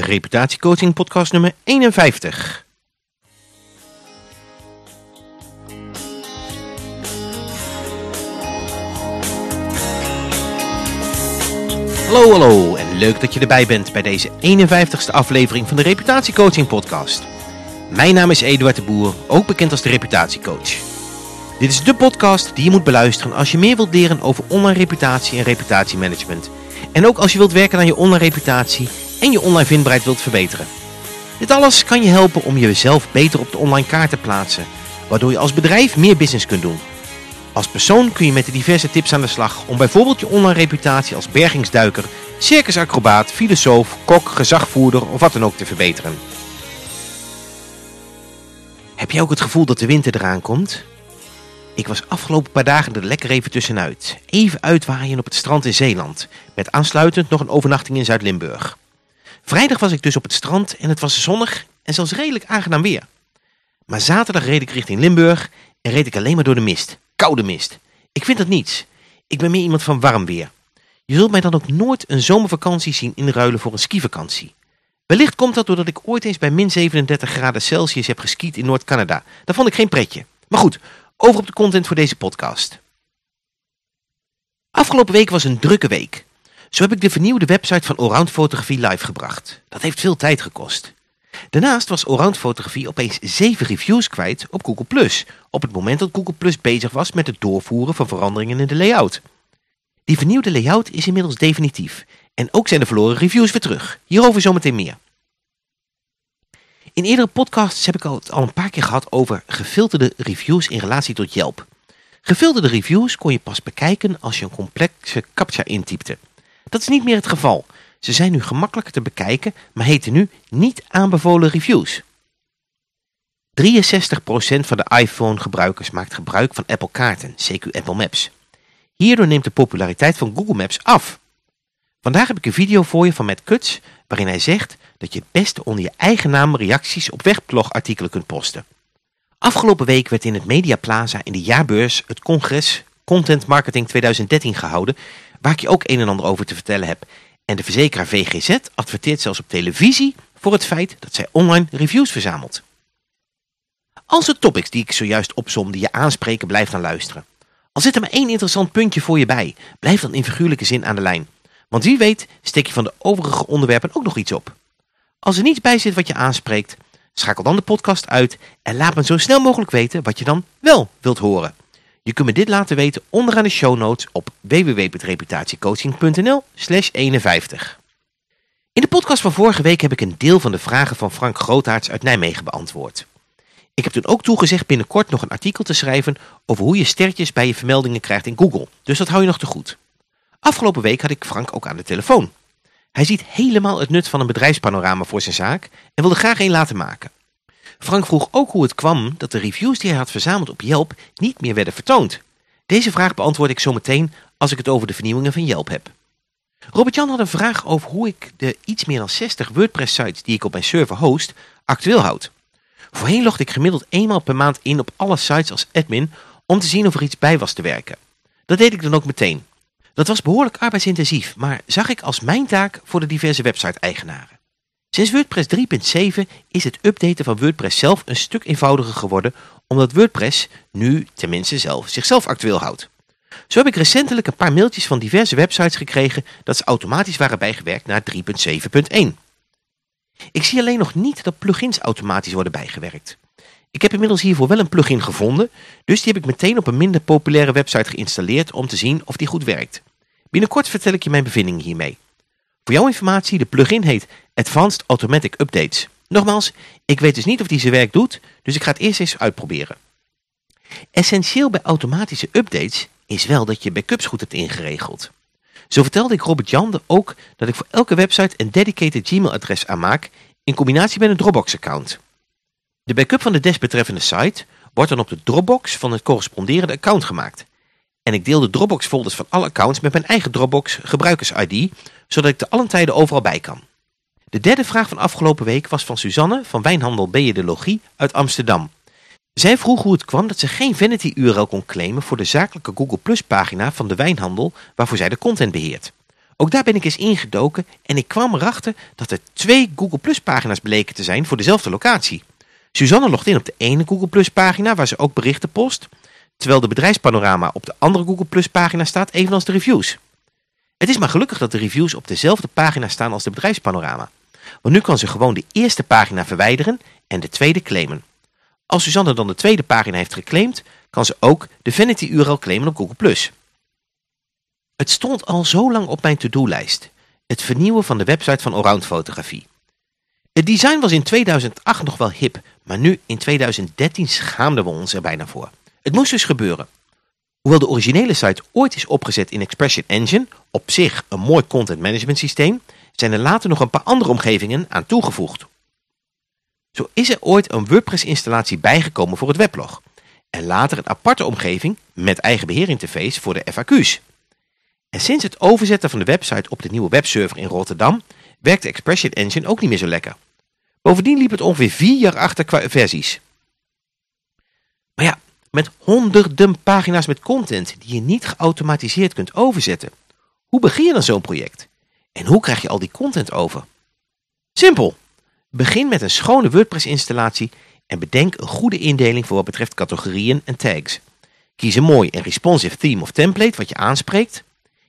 Reputatiecoaching podcast nummer 51. Hallo, hallo en leuk dat je erbij bent bij deze 51ste aflevering van de Reputatiecoaching podcast. Mijn naam is Eduard de Boer, ook bekend als de Reputatiecoach. Dit is de podcast die je moet beluisteren als je meer wilt leren over online reputatie en reputatiemanagement. En ook als je wilt werken aan je online reputatie en je online vindbaarheid wilt verbeteren. Dit alles kan je helpen om jezelf beter op de online kaart te plaatsen, waardoor je als bedrijf meer business kunt doen. Als persoon kun je met de diverse tips aan de slag om bijvoorbeeld je online reputatie als bergingsduiker, circusacrobaat, filosoof, kok, gezagvoerder of wat dan ook te verbeteren. Heb jij ook het gevoel dat de winter eraan komt? Ik was afgelopen paar dagen er lekker even tussenuit. Even uitwaaien op het strand in Zeeland. Met aansluitend nog een overnachting in Zuid-Limburg. Vrijdag was ik dus op het strand en het was zonnig en zelfs redelijk aangenaam weer. Maar zaterdag reed ik richting Limburg en reed ik alleen maar door de mist. Koude mist. Ik vind dat niets. Ik ben meer iemand van warm weer. Je zult mij dan ook nooit een zomervakantie zien inruilen voor een skivakantie. Wellicht komt dat doordat ik ooit eens bij min 37 graden Celsius heb geskiet in Noord-Canada. Daar vond ik geen pretje. Maar goed, over op de content voor deze podcast. Afgelopen week was een drukke week. Zo heb ik de vernieuwde website van Allround Fotografie live gebracht. Dat heeft veel tijd gekost. Daarnaast was Allround Fotografie opeens 7 reviews kwijt op Google+, op het moment dat Google bezig was met het doorvoeren van veranderingen in de layout. Die vernieuwde layout is inmiddels definitief en ook zijn de verloren reviews weer terug. Hierover zometeen meer. In eerdere podcasts heb ik het al een paar keer gehad over gefilterde reviews in relatie tot Yelp. Gefilterde reviews kon je pas bekijken als je een complexe captcha intypte. Dat is niet meer het geval. Ze zijn nu gemakkelijker te bekijken, maar heten nu niet aanbevolen reviews. 63% van de iPhone-gebruikers maakt gebruik van Apple kaarten, CQ Apple Maps. Hierdoor neemt de populariteit van Google Maps af. Vandaag heb ik een video voor je van Matt Kuts, waarin hij zegt dat je het beste onder je eigen naam reacties op wegblogartikelen kunt posten. Afgelopen week werd in het Media Plaza in de jaarbeurs het congres Content Marketing 2013 gehouden, waar ik je ook een en ander over te vertellen heb. En de verzekeraar VGZ adverteert zelfs op televisie voor het feit dat zij online reviews verzamelt. Als de topics die ik zojuist opzomde je aanspreken, blijf dan luisteren. Al zit er maar één interessant puntje voor je bij, blijf dan in figuurlijke zin aan de lijn. Want wie weet steek je van de overige onderwerpen ook nog iets op. Als er niets bij zit wat je aanspreekt, schakel dan de podcast uit en laat me zo snel mogelijk weten wat je dan wel wilt horen. Je kunt me dit laten weten onderaan de show notes op www.reputatiecoaching.nl 51. In de podcast van vorige week heb ik een deel van de vragen van Frank Grootaerts uit Nijmegen beantwoord. Ik heb toen ook toegezegd binnenkort nog een artikel te schrijven over hoe je sterretjes bij je vermeldingen krijgt in Google. Dus dat hou je nog te goed. Afgelopen week had ik Frank ook aan de telefoon. Hij ziet helemaal het nut van een bedrijfspanorama voor zijn zaak en wilde graag een laten maken. Frank vroeg ook hoe het kwam dat de reviews die hij had verzameld op Yelp niet meer werden vertoond. Deze vraag beantwoord ik zo meteen als ik het over de vernieuwingen van Yelp heb. Robert-Jan had een vraag over hoe ik de iets meer dan 60 WordPress-sites die ik op mijn server host actueel houd. Voorheen logde ik gemiddeld eenmaal per maand in op alle sites als admin om te zien of er iets bij was te werken. Dat deed ik dan ook meteen. Dat was behoorlijk arbeidsintensief, maar zag ik als mijn taak voor de diverse website-eigenaren. Sinds WordPress 3.7 is het updaten van WordPress zelf een stuk eenvoudiger geworden, omdat WordPress nu tenminste zelf zichzelf actueel houdt. Zo heb ik recentelijk een paar mailtjes van diverse websites gekregen dat ze automatisch waren bijgewerkt naar 3.7.1. Ik zie alleen nog niet dat plugins automatisch worden bijgewerkt. Ik heb inmiddels hiervoor wel een plugin gevonden, dus die heb ik meteen op een minder populaire website geïnstalleerd om te zien of die goed werkt. Binnenkort vertel ik je mijn bevindingen hiermee. Voor jouw informatie, de plugin heet Advanced Automatic Updates. Nogmaals, ik weet dus niet of die zijn werk doet, dus ik ga het eerst eens uitproberen. Essentieel bij automatische updates is wel dat je backups goed hebt ingeregeld. Zo vertelde ik Robert Jan ook dat ik voor elke website een dedicated Gmail-adres aanmaak in combinatie met een Dropbox-account. De backup van de desbetreffende site wordt dan op de Dropbox van het corresponderende account gemaakt. En ik deel de Dropbox folders van alle accounts met mijn eigen Dropbox gebruikers-ID, zodat ik te allen tijden overal bij kan. De derde vraag van afgelopen week was van Suzanne van Wijnhandel de Logie uit Amsterdam. Zij vroeg hoe het kwam dat ze geen vanity URL kon claimen voor de zakelijke Google Plus pagina van de wijnhandel waarvoor zij de content beheert. Ook daar ben ik eens ingedoken en ik kwam erachter dat er twee Google Plus pagina's bleken te zijn voor dezelfde locatie. Suzanne logt in op de ene Google Plus pagina waar ze ook berichten post, terwijl de bedrijfspanorama op de andere Google Plus pagina staat, evenals de reviews. Het is maar gelukkig dat de reviews op dezelfde pagina staan als de bedrijfspanorama. Want nu kan ze gewoon de eerste pagina verwijderen en de tweede claimen. Als Suzanne dan de tweede pagina heeft geclaimd, kan ze ook de vanity URL claimen op Google+. Het stond al zo lang op mijn to-do-lijst. Het vernieuwen van de website van Allround Fotografie. Het design was in 2008 nog wel hip, maar nu in 2013 schaamden we ons er bijna voor. Het moest dus gebeuren. Hoewel de originele site ooit is opgezet in Expression Engine, op zich een mooi content management systeem, zijn er later nog een paar andere omgevingen aan toegevoegd. Zo is er ooit een WordPress installatie bijgekomen voor het weblog. En later een aparte omgeving met eigen beheerinterface voor de FAQ's. En sinds het overzetten van de website op de nieuwe webserver in Rotterdam werkt de Expression Engine ook niet meer zo lekker. Bovendien liep het ongeveer vier jaar achter qua versies. Maar ja, met honderden pagina's met content die je niet geautomatiseerd kunt overzetten. Hoe begin je dan zo'n project? En hoe krijg je al die content over? Simpel. Begin met een schone WordPress installatie en bedenk een goede indeling voor wat betreft categorieën en tags. Kies een mooi en responsive theme of template wat je aanspreekt.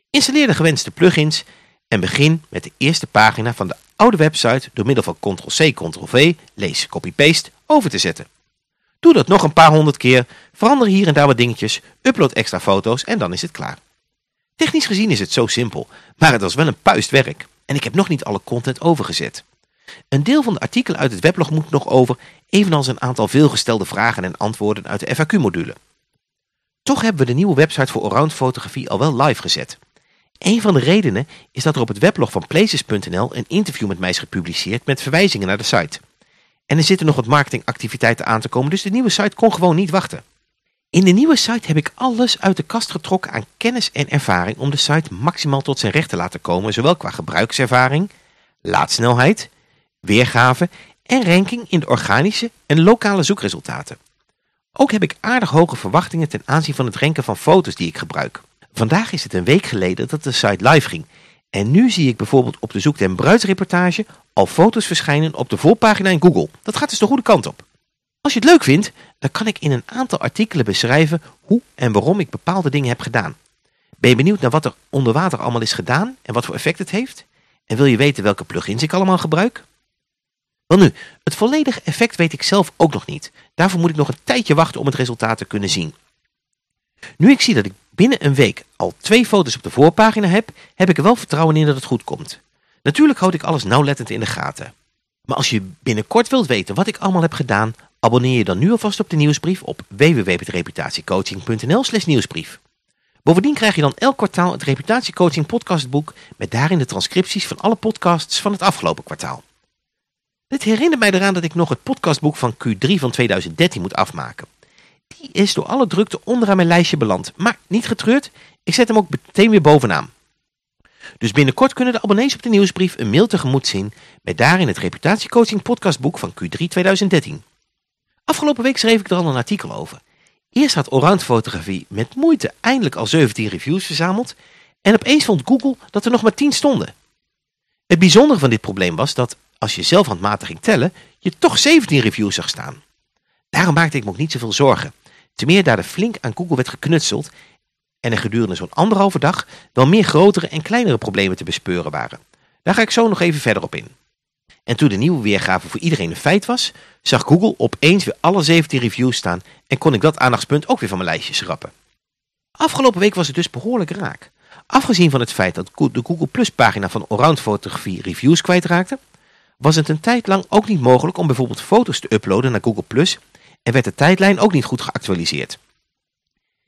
Installeer de gewenste plugins en begin met de eerste pagina van de oude website door middel van Ctrl-C, Ctrl-V, lees, copy-paste over te zetten. Doe dat nog een paar honderd keer, verander hier en daar wat dingetjes, upload extra foto's en dan is het klaar. Technisch gezien is het zo simpel, maar het was wel een puist werk en ik heb nog niet alle content overgezet. Een deel van de artikelen uit het weblog moet nog over, evenals een aantal veelgestelde vragen en antwoorden uit de FAQ-module. Toch hebben we de nieuwe website voor Allround Fotografie al wel live gezet. Een van de redenen is dat er op het weblog van Places.nl een interview met mij is gepubliceerd met verwijzingen naar de site. En er zitten nog wat marketingactiviteiten aan te komen, dus de nieuwe site kon gewoon niet wachten. In de nieuwe site heb ik alles uit de kast getrokken aan kennis en ervaring om de site maximaal tot zijn recht te laten komen, zowel qua gebruikservaring, laadsnelheid, weergave en ranking in de organische en lokale zoekresultaten. Ook heb ik aardig hoge verwachtingen ten aanzien van het ranken van foto's die ik gebruik. Vandaag is het een week geleden dat de site live ging. En nu zie ik bijvoorbeeld op de zoek- en bruidsreportage al foto's verschijnen op de voorpagina in Google. Dat gaat dus de goede kant op. Als je het leuk vindt, dan kan ik in een aantal artikelen beschrijven hoe en waarom ik bepaalde dingen heb gedaan. Ben je benieuwd naar wat er onder water allemaal is gedaan en wat voor effect het heeft? En wil je weten welke plugins ik allemaal gebruik? Wel nu, het volledige effect weet ik zelf ook nog niet. Daarvoor moet ik nog een tijdje wachten om het resultaat te kunnen zien. Nu ik zie dat ik binnen een week al twee foto's op de voorpagina heb, heb ik er wel vertrouwen in dat het goed komt. Natuurlijk houd ik alles nauwlettend in de gaten. Maar als je binnenkort wilt weten wat ik allemaal heb gedaan, abonneer je dan nu alvast op de nieuwsbrief op www.reputatiecoaching.nl nieuwsbrief. Bovendien krijg je dan elk kwartaal het Reputatiecoaching podcastboek met daarin de transcripties van alle podcasts van het afgelopen kwartaal. Dit herinnert mij eraan dat ik nog het podcastboek van Q3 van 2013 moet afmaken. Die is door alle drukte onderaan mijn lijstje beland. Maar niet getreurd, ik zet hem ook meteen weer bovenaan. Dus binnenkort kunnen de abonnees op de nieuwsbrief een mail tegemoet zien met daarin het reputatiecoaching podcastboek van Q3 2013. Afgelopen week schreef ik er al een artikel over. Eerst had Oranje Fotografie met moeite eindelijk al 17 reviews verzameld en opeens vond Google dat er nog maar 10 stonden. Het bijzondere van dit probleem was dat als je zelf handmatig ging tellen, je toch 17 reviews zag staan. Daarom maakte ik me ook niet zoveel zorgen. Te meer daar er flink aan Google werd geknutseld en er gedurende zo'n anderhalve dag wel meer grotere en kleinere problemen te bespeuren waren. Daar ga ik zo nog even verder op in. En toen de nieuwe weergave voor iedereen een feit was, zag Google opeens weer alle 17 reviews staan en kon ik dat aandachtspunt ook weer van mijn lijstje schrappen. Afgelopen week was het dus behoorlijk raak. Afgezien van het feit dat de Google Plus pagina van Orange Fotografie reviews kwijtraakte, was het een tijd lang ook niet mogelijk om bijvoorbeeld foto's te uploaden naar Google Plus en werd de tijdlijn ook niet goed geactualiseerd.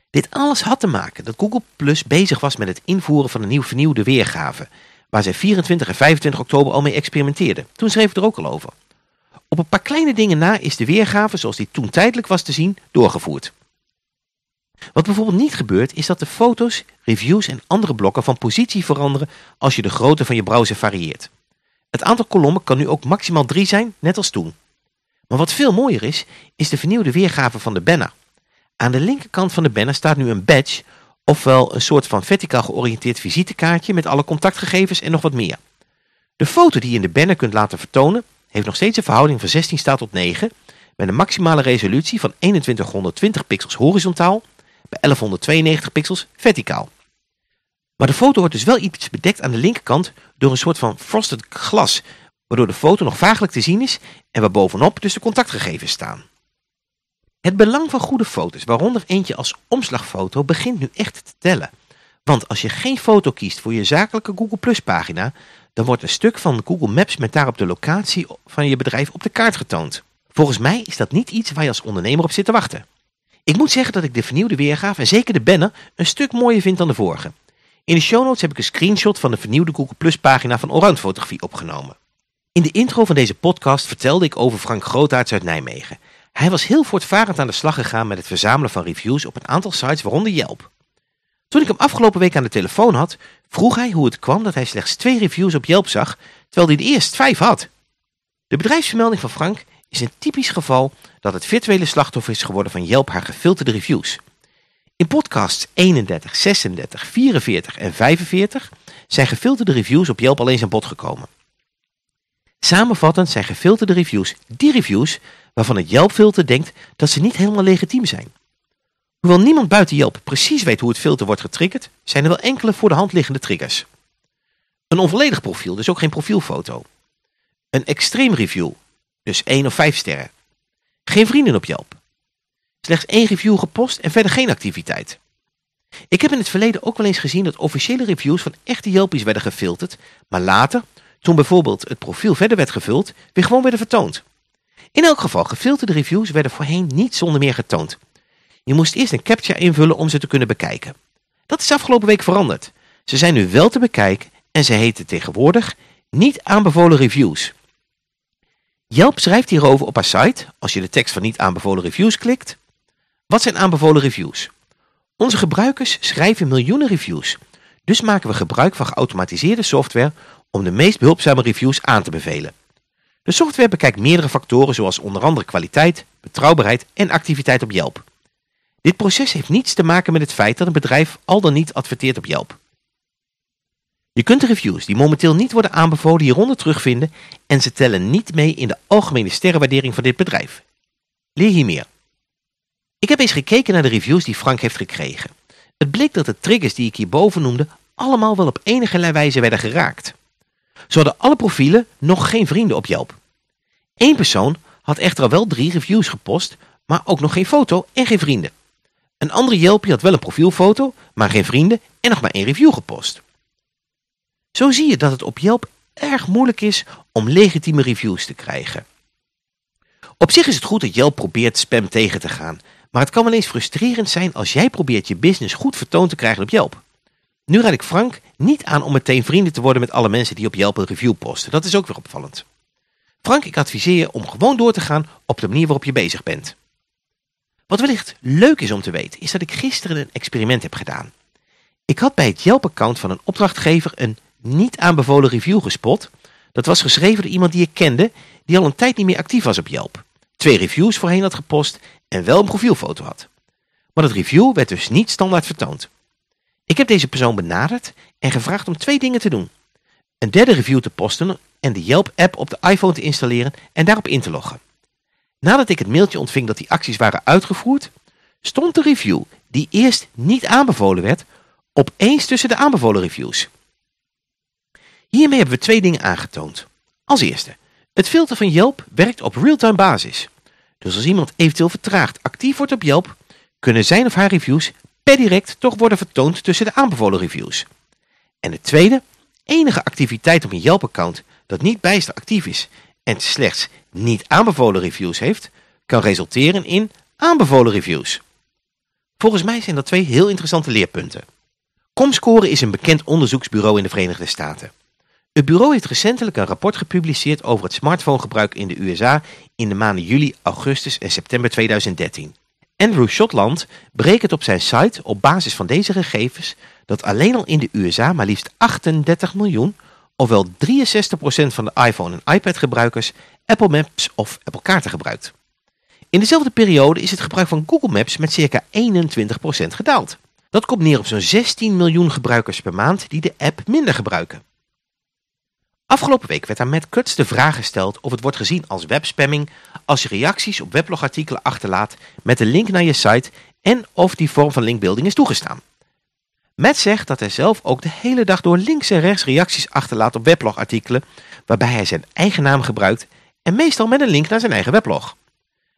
Dit alles had te maken dat Google Plus bezig was met het invoeren van een nieuw vernieuwde weergave, waar zij 24 en 25 oktober al mee experimenteerden. Toen schreef er ook al over. Op een paar kleine dingen na is de weergave, zoals die toen tijdelijk was te zien, doorgevoerd. Wat bijvoorbeeld niet gebeurt, is dat de foto's, reviews en andere blokken van positie veranderen als je de grootte van je browser varieert. Het aantal kolommen kan nu ook maximaal 3 zijn, net als toen. Maar wat veel mooier is, is de vernieuwde weergave van de banner. Aan de linkerkant van de banner staat nu een badge ofwel een soort van verticaal georiënteerd visitekaartje met alle contactgegevens en nog wat meer. De foto die je in de banner kunt laten vertonen heeft nog steeds een verhouding van 16 staat tot 9 met een maximale resolutie van 2120 pixels horizontaal bij 1192 pixels verticaal. Maar de foto wordt dus wel iets bedekt aan de linkerkant door een soort van frosted glas, waardoor de foto nog vaaglijk te zien is en waar bovenop dus de contactgegevens staan. Het belang van goede foto's, waaronder eentje als omslagfoto, begint nu echt te tellen. Want als je geen foto kiest voor je zakelijke Google Plus pagina, dan wordt een stuk van Google Maps met daarop de locatie van je bedrijf op de kaart getoond. Volgens mij is dat niet iets waar je als ondernemer op zit te wachten. Ik moet zeggen dat ik de vernieuwde weergave en zeker de banner een stuk mooier vind dan de vorige. In de show notes heb ik een screenshot van de vernieuwde Google Plus pagina van Oranje Fotografie opgenomen. In de intro van deze podcast vertelde ik over Frank Grootaerts uit Nijmegen. Hij was heel voortvarend aan de slag gegaan met het verzamelen van reviews op een aantal sites, waaronder Yelp. Toen ik hem afgelopen week aan de telefoon had, vroeg hij hoe het kwam dat hij slechts twee reviews op Yelp zag, terwijl hij de eerst vijf had. De bedrijfsvermelding van Frank is een typisch geval dat het virtuele slachtoffer is geworden van Yelp haar gefilterde reviews. In podcasts 31, 36, 44 en 45 zijn gefilterde reviews op Yelp al eens aan bod gekomen. Samenvattend zijn gefilterde reviews die reviews waarvan het Yelp-filter denkt dat ze niet helemaal legitiem zijn. Hoewel niemand buiten Yelp precies weet hoe het filter wordt getriggerd, zijn er wel enkele voor de hand liggende triggers. Een onvolledig profiel, dus ook geen profielfoto. Een extreem review, dus 1 of 5 sterren. Geen vrienden op Yelp. Slechts één review gepost en verder geen activiteit. Ik heb in het verleden ook wel eens gezien dat officiële reviews van echte Yelpies werden gefilterd, maar later, toen bijvoorbeeld het profiel verder werd gevuld, weer gewoon werden vertoond. In elk geval, gefilterde reviews werden voorheen niet zonder meer getoond. Je moest eerst een captcha invullen om ze te kunnen bekijken. Dat is afgelopen week veranderd. Ze zijn nu wel te bekijken en ze heten tegenwoordig niet aanbevolen reviews. Yelp schrijft hierover op haar site, als je de tekst van niet aanbevolen reviews klikt. Wat zijn aanbevolen reviews? Onze gebruikers schrijven miljoenen reviews, dus maken we gebruik van geautomatiseerde software om de meest behulpzame reviews aan te bevelen. De software bekijkt meerdere factoren zoals onder andere kwaliteit, betrouwbaarheid en activiteit op Yelp. Dit proces heeft niets te maken met het feit dat een bedrijf al dan niet adverteert op Yelp. Je kunt de reviews die momenteel niet worden aanbevolen hieronder terugvinden en ze tellen niet mee in de algemene sterrenwaardering van dit bedrijf. Leer hier meer. Ik heb eens gekeken naar de reviews die Frank heeft gekregen. Het bleek dat de triggers die ik hierboven noemde allemaal wel op enige wijze werden geraakt. Zo hadden alle profielen nog geen vrienden op Yelp. Eén persoon had echter al wel drie reviews gepost, maar ook nog geen foto en geen vrienden. Een andere Yelpie had wel een profielfoto, maar geen vrienden en nog maar één review gepost. Zo zie je dat het op Yelp erg moeilijk is om legitieme reviews te krijgen. Op zich is het goed dat Yelp probeert spam tegen te gaan, maar het kan wel eens frustrerend zijn als jij probeert je business goed vertoond te krijgen op Yelp. Nu raad ik Frank niet aan om meteen vrienden te worden met alle mensen die op Yelp een review posten. Dat is ook weer opvallend. Frank, ik adviseer je om gewoon door te gaan op de manier waarop je bezig bent. Wat wellicht leuk is om te weten, is dat ik gisteren een experiment heb gedaan. Ik had bij het Yelp-account van een opdrachtgever een niet aanbevolen review gespot. Dat was geschreven door iemand die ik kende, die al een tijd niet meer actief was op Yelp. Twee reviews voorheen had gepost en wel een profielfoto had. Maar dat review werd dus niet standaard vertoond. Ik heb deze persoon benaderd en gevraagd om twee dingen te doen. Een derde review te posten en de Yelp-app op de iPhone te installeren en daarop in te loggen. Nadat ik het mailtje ontving dat die acties waren uitgevoerd, stond de review, die eerst niet aanbevolen werd, opeens tussen de aanbevolen reviews. Hiermee hebben we twee dingen aangetoond. Als eerste, het filter van Yelp werkt op real-time basis. Dus als iemand eventueel vertraagd actief wordt op Yelp, kunnen zijn of haar reviews per direct toch worden vertoond tussen de aanbevolen reviews. En het tweede, enige activiteit op een Yelp-account dat niet bijster actief is en slechts niet aanbevolen reviews heeft, kan resulteren in aanbevolen reviews. Volgens mij zijn dat twee heel interessante leerpunten. Comscore is een bekend onderzoeksbureau in de Verenigde Staten. Het bureau heeft recentelijk een rapport gepubliceerd over het smartphonegebruik in de USA in de maanden juli, augustus en september 2013. Andrew Shotland berekent op zijn site op basis van deze gegevens dat alleen al in de USA maar liefst 38 miljoen, ofwel 63% van de iPhone en iPad gebruikers, Apple Maps of Apple Kaarten gebruikt. In dezelfde periode is het gebruik van Google Maps met circa 21% gedaald. Dat komt neer op zo'n 16 miljoen gebruikers per maand die de app minder gebruiken. Afgelopen week werd aan Matt Cutts de vraag gesteld of het wordt gezien als webspamming als je reacties op weblogartikelen achterlaat met een link naar je site en of die vorm van linkbuilding is toegestaan. Matt zegt dat hij zelf ook de hele dag door links en rechts reacties achterlaat op weblogartikelen waarbij hij zijn eigen naam gebruikt en meestal met een link naar zijn eigen weblog.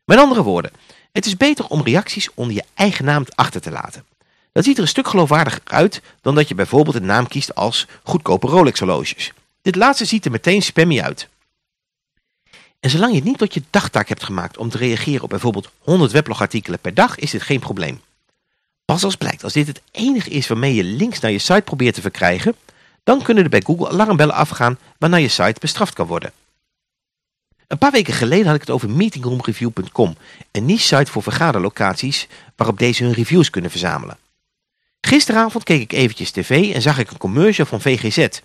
Met andere woorden, het is beter om reacties onder je eigen naam achter te laten. Dat ziet er een stuk geloofwaardiger uit dan dat je bijvoorbeeld een naam kiest als goedkope Rolex horloges. Dit laatste ziet er meteen spammy uit. En zolang je het niet tot je dagtaak hebt gemaakt om te reageren op bijvoorbeeld 100 weblogartikelen per dag, is dit geen probleem. Pas als blijkt, als dit het enige is waarmee je links naar je site probeert te verkrijgen, dan kunnen er bij Google alarmbellen afgaan waarna je site bestraft kan worden. Een paar weken geleden had ik het over meetingroomreview.com, een niche-site voor vergaderlocaties waarop deze hun reviews kunnen verzamelen. Gisteravond keek ik eventjes tv en zag ik een commercial van VGZ.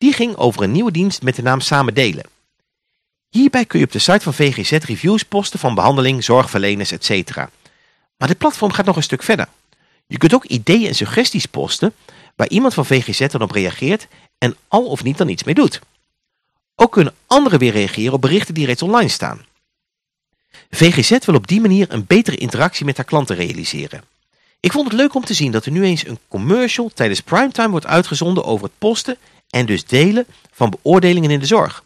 Die ging over een nieuwe dienst met de naam Samen Delen. Hierbij kun je op de site van VGZ reviews posten van behandeling, zorgverleners, etc. Maar dit platform gaat nog een stuk verder. Je kunt ook ideeën en suggesties posten waar iemand van VGZ dan op reageert en al of niet dan iets mee doet. Ook kunnen anderen weer reageren op berichten die reeds online staan. VGZ wil op die manier een betere interactie met haar klanten realiseren. Ik vond het leuk om te zien dat er nu eens een commercial tijdens primetime wordt uitgezonden over het posten en dus delen van beoordelingen in de zorg.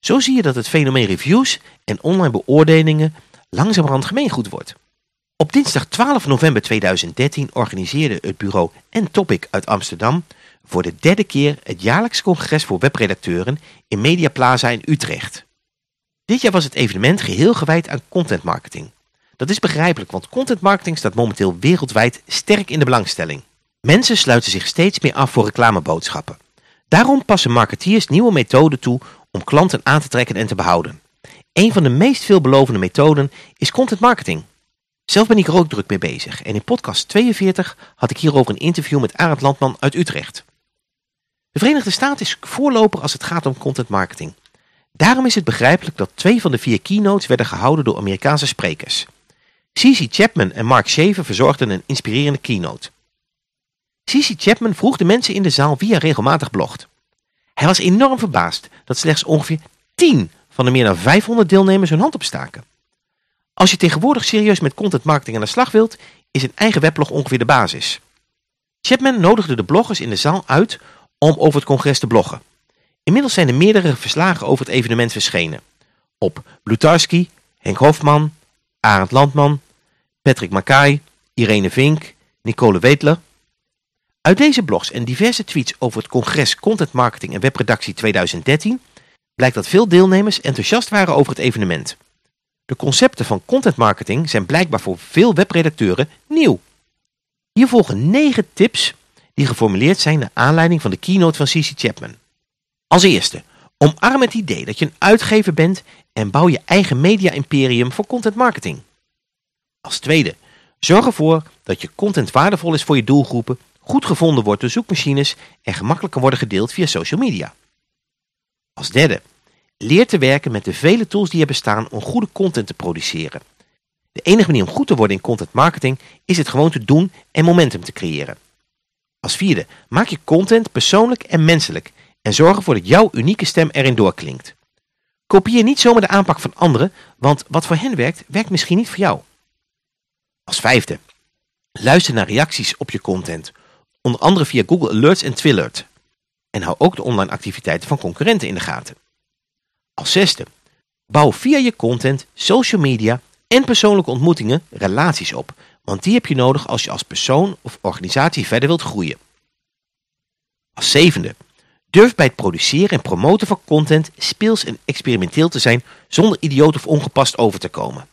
Zo zie je dat het fenomeen reviews en online beoordelingen langzamerhand gemeengoed wordt. Op dinsdag 12 november 2013 organiseerde het bureau Topic uit Amsterdam voor de derde keer het jaarlijks congres voor webredacteuren in Media Plaza in Utrecht. Dit jaar was het evenement geheel gewijd aan content marketing. Dat is begrijpelijk, want content marketing staat momenteel wereldwijd sterk in de belangstelling. Mensen sluiten zich steeds meer af voor reclameboodschappen. Daarom passen marketeers nieuwe methoden toe om klanten aan te trekken en te behouden. Een van de meest veelbelovende methoden is content marketing. Zelf ben ik er ook druk mee bezig en in podcast 42 had ik hierover een interview met Arend Landman uit Utrecht. De Verenigde Staten is voorloper als het gaat om content marketing. Daarom is het begrijpelijk dat twee van de vier keynotes werden gehouden door Amerikaanse sprekers. C.C. Chapman en Mark Shaver verzorgden een inspirerende keynote. C.C. Chapman vroeg de mensen in de zaal wie er regelmatig blogt. Hij was enorm verbaasd dat slechts ongeveer 10 van de meer dan 500 deelnemers hun hand opstaken. Als je tegenwoordig serieus met content marketing aan de slag wilt, is een eigen weblog ongeveer de basis. Chapman nodigde de bloggers in de zaal uit om over het congres te bloggen. Inmiddels zijn er meerdere verslagen over het evenement verschenen. Op Blutarski, Henk Hofman, Arend Landman, Patrick Mackay, Irene Vink, Nicole Weetler. Uit deze blogs en diverse tweets over het congres Content Marketing en Webredactie 2013 blijkt dat veel deelnemers enthousiast waren over het evenement. De concepten van content marketing zijn blijkbaar voor veel webredacteuren nieuw. Hier volgen 9 tips die geformuleerd zijn naar aanleiding van de keynote van C.C. Chapman. Als eerste, omarm het idee dat je een uitgever bent en bouw je eigen media-imperium voor content marketing. Als tweede, zorg ervoor dat je content waardevol is voor je doelgroepen, goed gevonden wordt door zoekmachines en gemakkelijk kan worden gedeeld via social media. Als derde, leer te werken met de vele tools die er bestaan om goede content te produceren. De enige manier om goed te worden in content marketing is het gewoon te doen en momentum te creëren. Als vierde, maak je content persoonlijk en menselijk en zorg ervoor dat jouw unieke stem erin doorklinkt. Kopieer niet zomaar de aanpak van anderen, want wat voor hen werkt, werkt misschien niet voor jou. Als vijfde, luister naar reacties op je content, onder andere via Google Alerts en Twilert. En hou ook de online activiteiten van concurrenten in de gaten. Als zesde, bouw via je content, social media en persoonlijke ontmoetingen relaties op, want die heb je nodig als je als persoon of organisatie verder wilt groeien. Als zevende, durf bij het produceren en promoten van content speels en experimenteel te zijn zonder idioot of ongepast over te komen.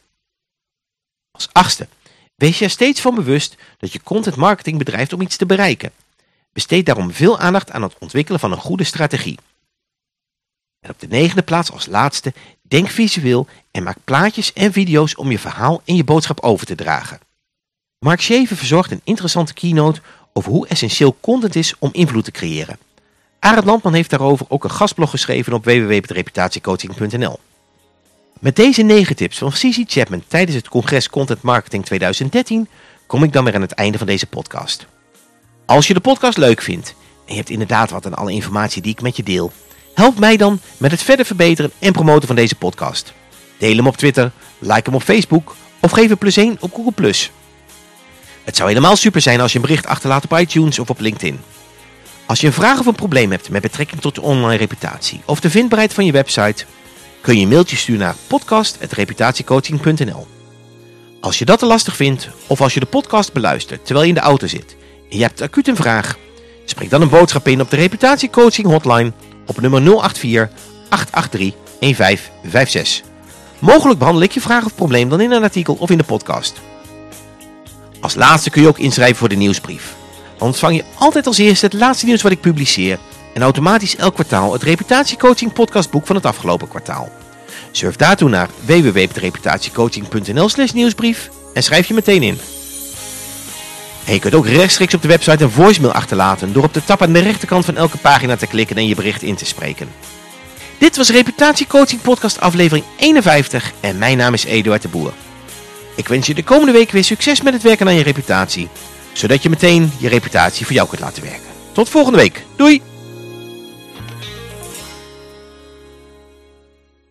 Als achtste, wees je er steeds van bewust dat je content marketing bedrijft om iets te bereiken. Besteed daarom veel aandacht aan het ontwikkelen van een goede strategie. En op de negende plaats als laatste, denk visueel en maak plaatjes en video's om je verhaal en je boodschap over te dragen. Mark Scheven verzorgt een interessante keynote over hoe essentieel content is om invloed te creëren. Arend Landman heeft daarover ook een gastblog geschreven op www.reputatiecoaching.nl. Met deze 9 tips van Cici Chapman tijdens het congres Content Marketing 2013 kom ik dan weer aan het einde van deze podcast. Als je de podcast leuk vindt en je hebt inderdaad wat aan alle informatie die ik met je deel, help mij dan met het verder verbeteren en promoten van deze podcast. Deel hem op Twitter, like hem op Facebook of geef een plus 1 op Google+. Het zou helemaal super zijn als je een bericht achterlaat op iTunes of op LinkedIn. Als je een vraag of een probleem hebt met betrekking tot je online reputatie of de vindbaarheid van je website, kun je een mailtje sturen naar podcast.reputatiecoaching.nl. Als je dat te lastig vindt of als je de podcast beluistert terwijl je in de auto zit en je hebt acuut een vraag, spreek dan een boodschap in op de reputatiecoaching hotline op nummer 084 883 1556. Mogelijk behandel ik je vraag of probleem dan in een artikel of in de podcast. Als laatste kun je ook inschrijven voor de nieuwsbrief. Dan ontvang je altijd als eerste het laatste nieuws wat ik publiceer en automatisch elk kwartaal het reputatiecoaching podcastboek van het afgelopen kwartaal. Surf daartoe naar www.reputatiecoaching.nl slash nieuwsbrief en schrijf je meteen in. En je kunt ook rechtstreeks op de website een voicemail achterlaten door op de tab aan de rechterkant van elke pagina te klikken en je bericht in te spreken. Dit was Reputatiecoaching podcast aflevering 51 en mijn naam is Eduard de Boer. Ik wens je de komende week weer succes met het werken aan je reputatie, zodat je meteen je reputatie voor jou kunt laten werken. Tot volgende week. Doei!